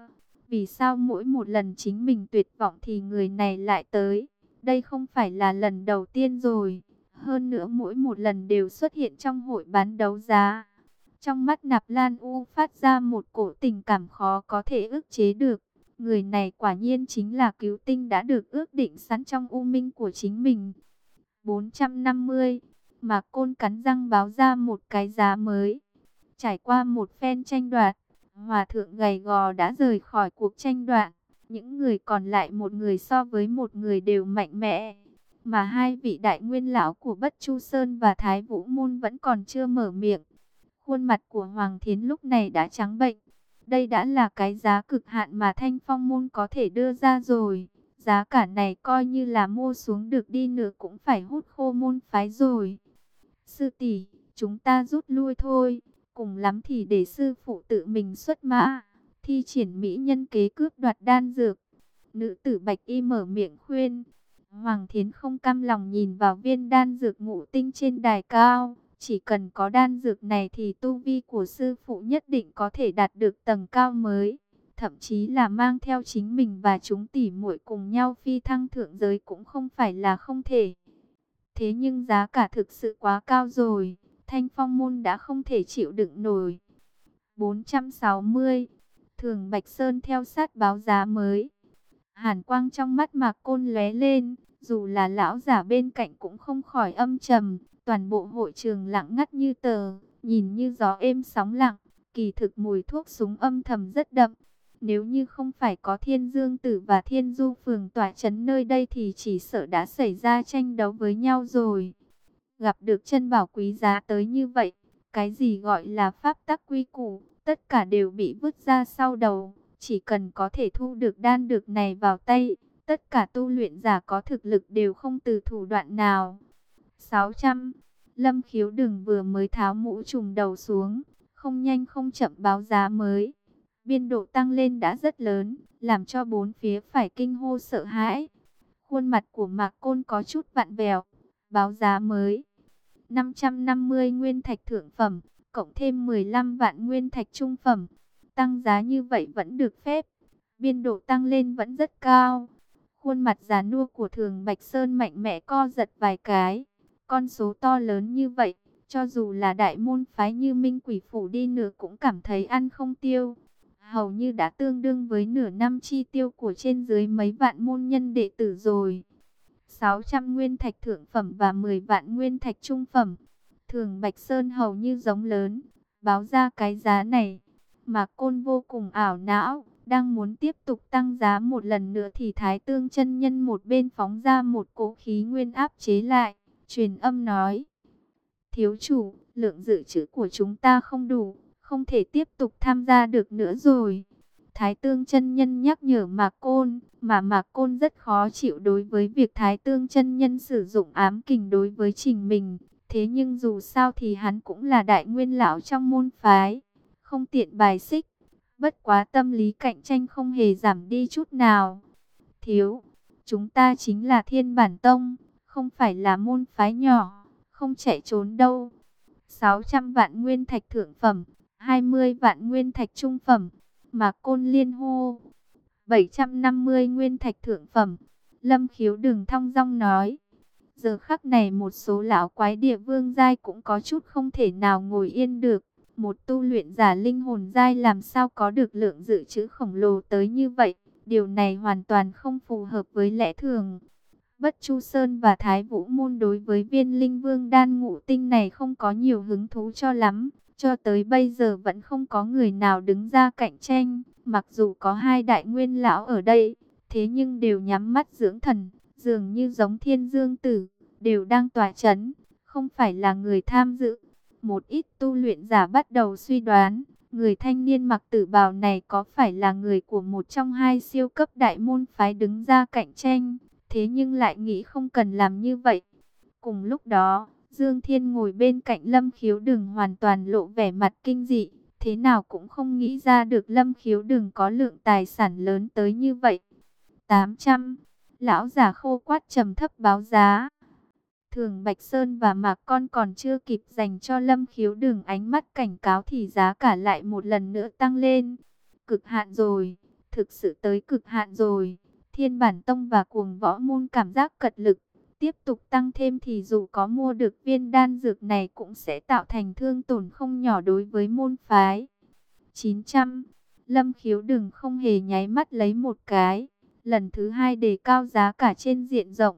Vì sao mỗi một lần chính mình tuyệt vọng thì người này lại tới? Đây không phải là lần đầu tiên rồi. Hơn nữa mỗi một lần đều xuất hiện trong hội bán đấu giá. Trong mắt Nạp Lan U phát ra một cổ tình cảm khó có thể ức chế được. Người này quả nhiên chính là cứu tinh đã được ước định sẵn trong u minh của chính mình. 450, mà côn cắn răng báo ra một cái giá mới. Trải qua một phen tranh đoạt, hòa thượng gầy gò đã rời khỏi cuộc tranh đoạt. Những người còn lại một người so với một người đều mạnh mẽ. Mà hai vị đại nguyên lão của Bất Chu Sơn và Thái Vũ Môn vẫn còn chưa mở miệng. Khuôn mặt của Hoàng Thiến lúc này đã trắng bệnh. Đây đã là cái giá cực hạn mà Thanh Phong Môn có thể đưa ra rồi. Giá cả này coi như là mua xuống được đi nữa cũng phải hút khô môn phái rồi. Sư tỷ, chúng ta rút lui thôi. Cùng lắm thì để sư phụ tự mình xuất mã. Thi triển mỹ nhân kế cướp đoạt đan dược. Nữ tử Bạch Y mở miệng khuyên. Hoàng Thiến không cam lòng nhìn vào viên đan dược ngũ tinh trên đài cao. Chỉ cần có đan dược này thì tu vi của sư phụ nhất định có thể đạt được tầng cao mới. Thậm chí là mang theo chính mình và chúng tỉ muội cùng nhau phi thăng thượng giới cũng không phải là không thể. Thế nhưng giá cả thực sự quá cao rồi. Thanh phong môn đã không thể chịu đựng nổi. 460. Thường Bạch Sơn theo sát báo giá mới. Hàn quang trong mắt mạc côn lóe lên. Dù là lão giả bên cạnh cũng không khỏi âm trầm. Toàn bộ hội trường lặng ngắt như tờ, nhìn như gió êm sóng lặng, kỳ thực mùi thuốc súng âm thầm rất đậm. Nếu như không phải có Thiên Dương Tử và Thiên Du Phường tỏa chấn nơi đây thì chỉ sợ đã xảy ra tranh đấu với nhau rồi. Gặp được chân bảo quý giá tới như vậy, cái gì gọi là pháp tắc quy củ, tất cả đều bị vứt ra sau đầu. Chỉ cần có thể thu được đan được này vào tay, tất cả tu luyện giả có thực lực đều không từ thủ đoạn nào. 600. Lâm khiếu đừng vừa mới tháo mũ trùng đầu xuống, không nhanh không chậm báo giá mới. Biên độ tăng lên đã rất lớn, làm cho bốn phía phải kinh hô sợ hãi. Khuôn mặt của Mạc Côn có chút vặn vẹo, báo giá mới. 550 nguyên thạch thượng phẩm, cộng thêm 15 vạn nguyên thạch trung phẩm. Tăng giá như vậy vẫn được phép. Biên độ tăng lên vẫn rất cao. Khuôn mặt già nua của thường Bạch Sơn mạnh mẽ co giật vài cái. Con số to lớn như vậy, cho dù là đại môn phái như Minh Quỷ Phủ đi nữa cũng cảm thấy ăn không tiêu. Hầu như đã tương đương với nửa năm chi tiêu của trên dưới mấy vạn môn nhân đệ tử rồi. 600 nguyên thạch thượng phẩm và 10 vạn nguyên thạch trung phẩm. Thường Bạch Sơn hầu như giống lớn, báo ra cái giá này. Mà côn vô cùng ảo não, đang muốn tiếp tục tăng giá một lần nữa thì Thái Tương chân Nhân một bên phóng ra một cỗ khí nguyên áp chế lại truyền âm nói. Thiếu chủ, lượng dự trữ của chúng ta không đủ, không thể tiếp tục tham gia được nữa rồi. Thái Tương chân Nhân nhắc nhở Mạc Côn, mà Mạc Côn rất khó chịu đối với việc Thái Tương chân Nhân sử dụng ám kình đối với trình mình. Thế nhưng dù sao thì hắn cũng là đại nguyên lão trong môn phái, không tiện bài xích. Bất quá tâm lý cạnh tranh không hề giảm đi chút nào. Thiếu, chúng ta chính là thiên bản tông, không phải là môn phái nhỏ, không chạy trốn đâu. 600 vạn nguyên thạch thượng phẩm, 20 vạn nguyên thạch trung phẩm, mà côn liên hô. 750 nguyên thạch thượng phẩm, lâm khiếu đừng thong dong nói. Giờ khắc này một số lão quái địa vương giai cũng có chút không thể nào ngồi yên được. Một tu luyện giả linh hồn giai làm sao có được lượng dự trữ khổng lồ tới như vậy. Điều này hoàn toàn không phù hợp với lẽ thường. Bất Chu Sơn và Thái Vũ Môn đối với viên linh vương đan ngũ tinh này không có nhiều hứng thú cho lắm. Cho tới bây giờ vẫn không có người nào đứng ra cạnh tranh. Mặc dù có hai đại nguyên lão ở đây, thế nhưng đều nhắm mắt dưỡng thần, dường như giống thiên dương tử, đều đang tỏa chấn, không phải là người tham dự. Một ít tu luyện giả bắt đầu suy đoán, người thanh niên mặc tử bào này có phải là người của một trong hai siêu cấp đại môn phái đứng ra cạnh tranh thế nhưng lại nghĩ không cần làm như vậy. Cùng lúc đó, Dương Thiên ngồi bên cạnh Lâm Khiếu Đừng hoàn toàn lộ vẻ mặt kinh dị, thế nào cũng không nghĩ ra được Lâm Khiếu Đừng có lượng tài sản lớn tới như vậy. 800. Lão giả khô quát trầm thấp báo giá. Thường Bạch Sơn và Mạc Con còn chưa kịp dành cho Lâm Khiếu Đừng ánh mắt cảnh cáo thì giá cả lại một lần nữa tăng lên. Cực hạn rồi, thực sự tới cực hạn rồi. Thiên bản tông và cuồng võ môn cảm giác cật lực, tiếp tục tăng thêm thì dù có mua được viên đan dược này cũng sẽ tạo thành thương tổn không nhỏ đối với môn phái. 900. Lâm khiếu đừng không hề nháy mắt lấy một cái. Lần thứ hai đề cao giá cả trên diện rộng.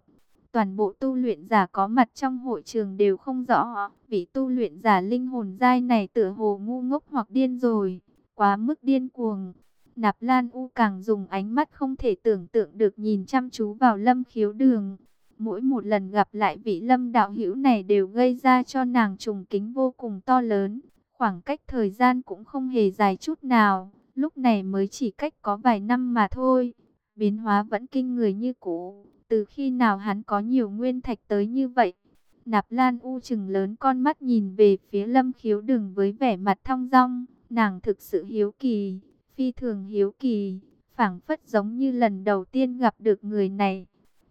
Toàn bộ tu luyện giả có mặt trong hội trường đều không rõ. Vị tu luyện giả linh hồn dai này tựa hồ ngu ngốc hoặc điên rồi. Quá mức điên cuồng. Nạp Lan U càng dùng ánh mắt không thể tưởng tượng được nhìn chăm chú vào lâm khiếu đường. Mỗi một lần gặp lại vị lâm đạo hữu này đều gây ra cho nàng trùng kính vô cùng to lớn. Khoảng cách thời gian cũng không hề dài chút nào, lúc này mới chỉ cách có vài năm mà thôi. Biến hóa vẫn kinh người như cũ, từ khi nào hắn có nhiều nguyên thạch tới như vậy. Nạp Lan U chừng lớn con mắt nhìn về phía lâm khiếu đường với vẻ mặt thong dong, nàng thực sự hiếu kỳ, phi thường hiếu kỳ, phảng phất giống như lần đầu tiên gặp được người này.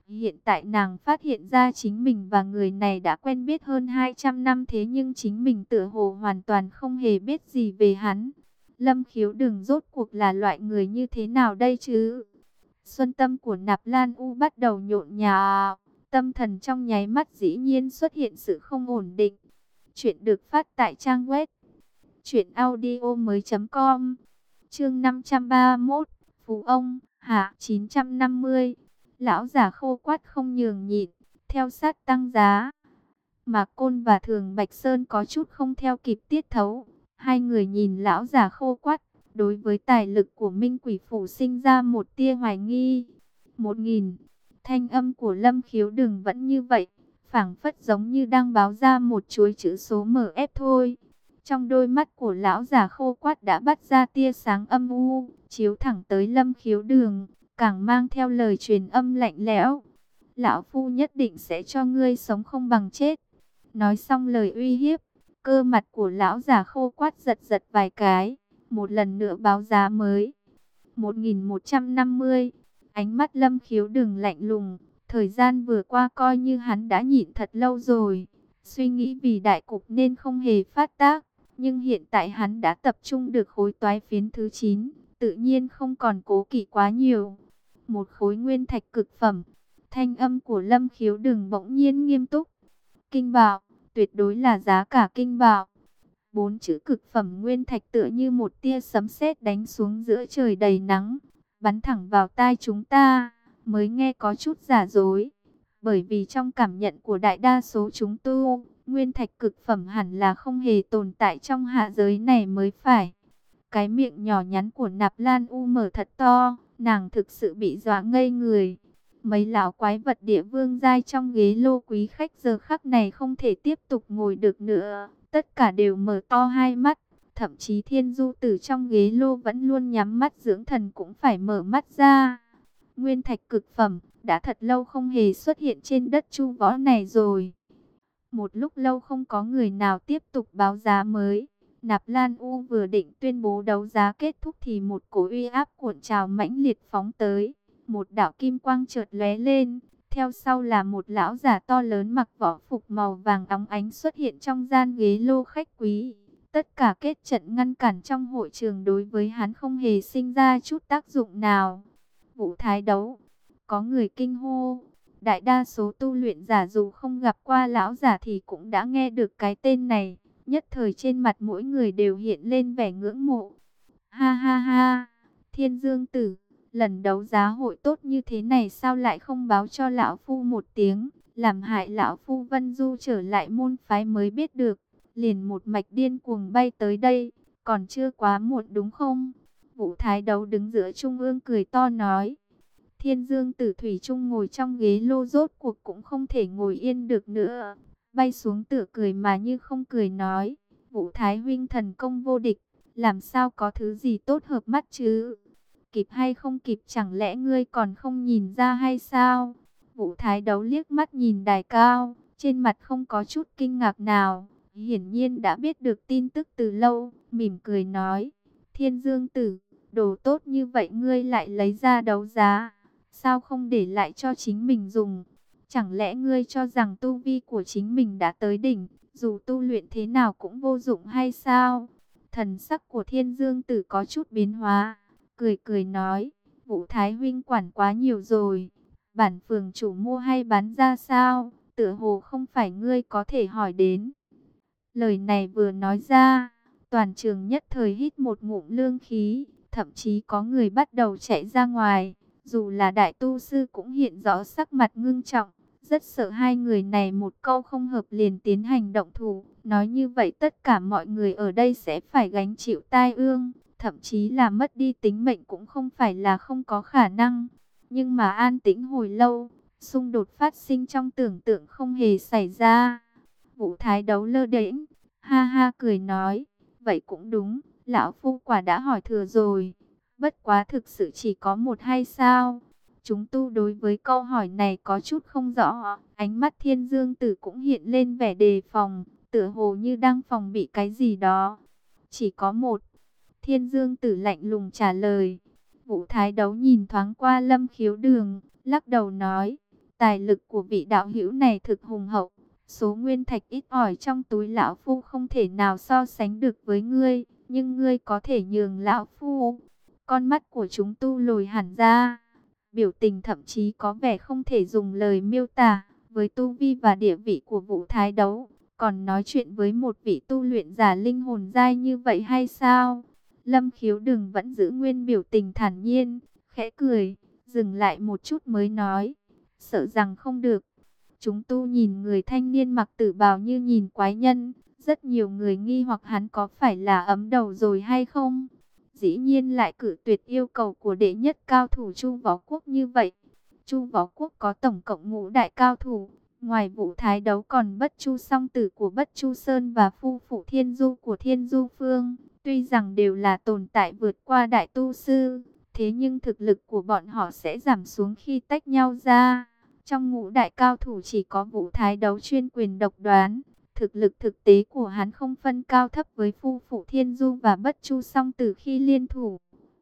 Hiện tại nàng phát hiện ra chính mình và người này đã quen biết hơn 200 năm thế nhưng chính mình tựa hồ hoàn toàn không hề biết gì về hắn. Lâm khiếu đừng rốt cuộc là loại người như thế nào đây chứ? Xuân tâm của Nạp Lan U bắt đầu nhộn nhà. tâm thần trong nháy mắt dĩ nhiên xuất hiện sự không ổn định. Chuyện được phát tại trang web truyện audio mới com Chương 531, Phú ông, hạ 950 lão già khô quát không nhường nhịn, theo sát tăng giá. mà Côn và Thường Bạch Sơn có chút không theo kịp tiết thấu. Hai người nhìn lão già khô quát, đối với tài lực của Minh Quỷ Phủ sinh ra một tia hoài nghi. Một nghìn, thanh âm của Lâm Khiếu đừng vẫn như vậy, phảng phất giống như đang báo ra một chuỗi chữ số mở ép thôi. Trong đôi mắt của lão già khô quát đã bắt ra tia sáng âm u, chiếu thẳng tới Lâm Khiếu đường càng mang theo lời truyền âm lạnh lẽo. Lão Phu nhất định sẽ cho ngươi sống không bằng chết. Nói xong lời uy hiếp, cơ mặt của lão già khô quát giật giật vài cái, một lần nữa báo giá mới. 1150, ánh mắt lâm khiếu đừng lạnh lùng, thời gian vừa qua coi như hắn đã nhịn thật lâu rồi. Suy nghĩ vì đại cục nên không hề phát tác, nhưng hiện tại hắn đã tập trung được khối toái phiến thứ 9, tự nhiên không còn cố kỵ quá nhiều một khối nguyên thạch cực phẩm. Thanh âm của Lâm Khiếu đừng bỗng nhiên nghiêm túc. Kinh bảo, tuyệt đối là giá cả kinh bảo. Bốn chữ cực phẩm nguyên thạch tựa như một tia sấm sét đánh xuống giữa trời đầy nắng, bắn thẳng vào tai chúng ta, mới nghe có chút giả dối. Bởi vì trong cảm nhận của đại đa số chúng tu, nguyên thạch cực phẩm hẳn là không hề tồn tại trong hạ giới này mới phải. Cái miệng nhỏ nhắn của Nạp Lan U mở thật to, nàng thực sự bị dọa ngây người. Mấy lão quái vật địa vương giai trong ghế lô quý khách giờ khắc này không thể tiếp tục ngồi được nữa. Tất cả đều mở to hai mắt. Thậm chí thiên du tử trong ghế lô vẫn luôn nhắm mắt dưỡng thần cũng phải mở mắt ra. Nguyên thạch cực phẩm, đã thật lâu không hề xuất hiện trên đất chu võ này rồi. Một lúc lâu không có người nào tiếp tục báo giá mới. Nạp Lan U vừa định tuyên bố đấu giá kết thúc thì một cổ uy áp cuộn trào mãnh liệt phóng tới. Một đạo kim quang chợt lóe lên, theo sau là một lão giả to lớn mặc võ phục màu vàng óng ánh xuất hiện trong gian ghế lô khách quý. Tất cả kết trận ngăn cản trong hội trường đối với hắn không hề sinh ra chút tác dụng nào. Vũ thái đấu, có người kinh hô. Đại đa số tu luyện giả dù không gặp qua lão giả thì cũng đã nghe được cái tên này. Nhất thời trên mặt mỗi người đều hiện lên vẻ ngưỡng mộ. Ha ha ha, thiên dương tử, lần đấu giá hội tốt như thế này sao lại không báo cho lão phu một tiếng, làm hại lão phu vân du trở lại môn phái mới biết được, liền một mạch điên cuồng bay tới đây, còn chưa quá muộn đúng không? Vũ Thái Đấu đứng giữa trung ương cười to nói. Thiên Dương Tử Thủy Trung ngồi trong ghế lô rốt cuộc cũng không thể ngồi yên được nữa bay xuống tựa cười mà như không cười nói, Vũ Thái huynh thần công vô địch, làm sao có thứ gì tốt hợp mắt chứ? Kịp hay không kịp chẳng lẽ ngươi còn không nhìn ra hay sao? Vũ Thái đấu liếc mắt nhìn đài cao, trên mặt không có chút kinh ngạc nào, hiển nhiên đã biết được tin tức từ lâu, mỉm cười nói, Thiên Dương Tử, đồ tốt như vậy ngươi lại lấy ra đấu giá, sao không để lại cho chính mình dùng? Chẳng lẽ ngươi cho rằng tu vi của chính mình đã tới đỉnh, dù tu luyện thế nào cũng vô dụng hay sao? Thần sắc của thiên dương tử có chút biến hóa, cười cười nói, vũ thái huynh quản quá nhiều rồi. bản phường chủ mua hay bán ra sao, tựa hồ không phải ngươi có thể hỏi đến. Lời này vừa nói ra, toàn trường nhất thời hít một ngụm lương khí, thậm chí có người bắt đầu chạy ra ngoài, dù là đại tu sư cũng hiện rõ sắc mặt ngưng trọng, rất sợ hai người này một câu không hợp liền tiến hành động thủ, nói như vậy tất cả mọi người ở đây sẽ phải gánh chịu tai ương, thậm chí là mất đi tính mệnh cũng không phải là không có khả năng. Nhưng mà an tĩnh hồi lâu, xung đột phát sinh trong tưởng tượng không hề xảy ra. Vũ Thái đấu lơ đễnh, ha ha cười nói, vậy cũng đúng, lão phu quả đã hỏi thừa rồi. Bất quá thực sự chỉ có một hay sao? Chúng tu đối với câu hỏi này có chút không rõ. Ánh mắt thiên dương tử cũng hiện lên vẻ đề phòng, tựa hồ như đang phòng bị cái gì đó. Chỉ có một. Thiên dương tử lạnh lùng trả lời. Vũ thái đấu nhìn thoáng qua lâm khiếu đường, lắc đầu nói. Tài lực của vị đạo hữu này thực hùng hậu. Số nguyên thạch ít ỏi trong túi lão phu không thể nào so sánh được với ngươi. Nhưng ngươi có thể nhường lão phu. Con mắt của chúng tu lồi hẳn ra. Biểu tình thậm chí có vẻ không thể dùng lời miêu tả. Với tu vi và địa vị của vũ thái đấu. Còn nói chuyện với một vị tu luyện giả linh hồn dai như vậy hay sao? Lâm khiếu đừng vẫn giữ nguyên biểu tình thản nhiên, khẽ cười, dừng lại một chút mới nói. Sợ rằng không được. Chúng tu nhìn người thanh niên mặc tử bào như nhìn quái nhân. Rất nhiều người nghi hoặc hắn có phải là ấm đầu rồi hay không? Dĩ nhiên lại cử tuyệt yêu cầu của đệ nhất cao thủ Chu Võ Quốc như vậy. Chu Võ Quốc có tổng cộng ngũ đại cao thủ. Ngoài vụ thái đấu còn bất chu song tử của bất chu Sơn và phu phụ thiên du của thiên du phương. Tuy rằng đều là tồn tại vượt qua đại tu sư, thế nhưng thực lực của bọn họ sẽ giảm xuống khi tách nhau ra. Trong ngũ đại cao thủ chỉ có vụ thái đấu chuyên quyền độc đoán. Thực lực thực tế của hắn không phân cao thấp với phu phụ thiên du và bất chu song từ khi liên thủ.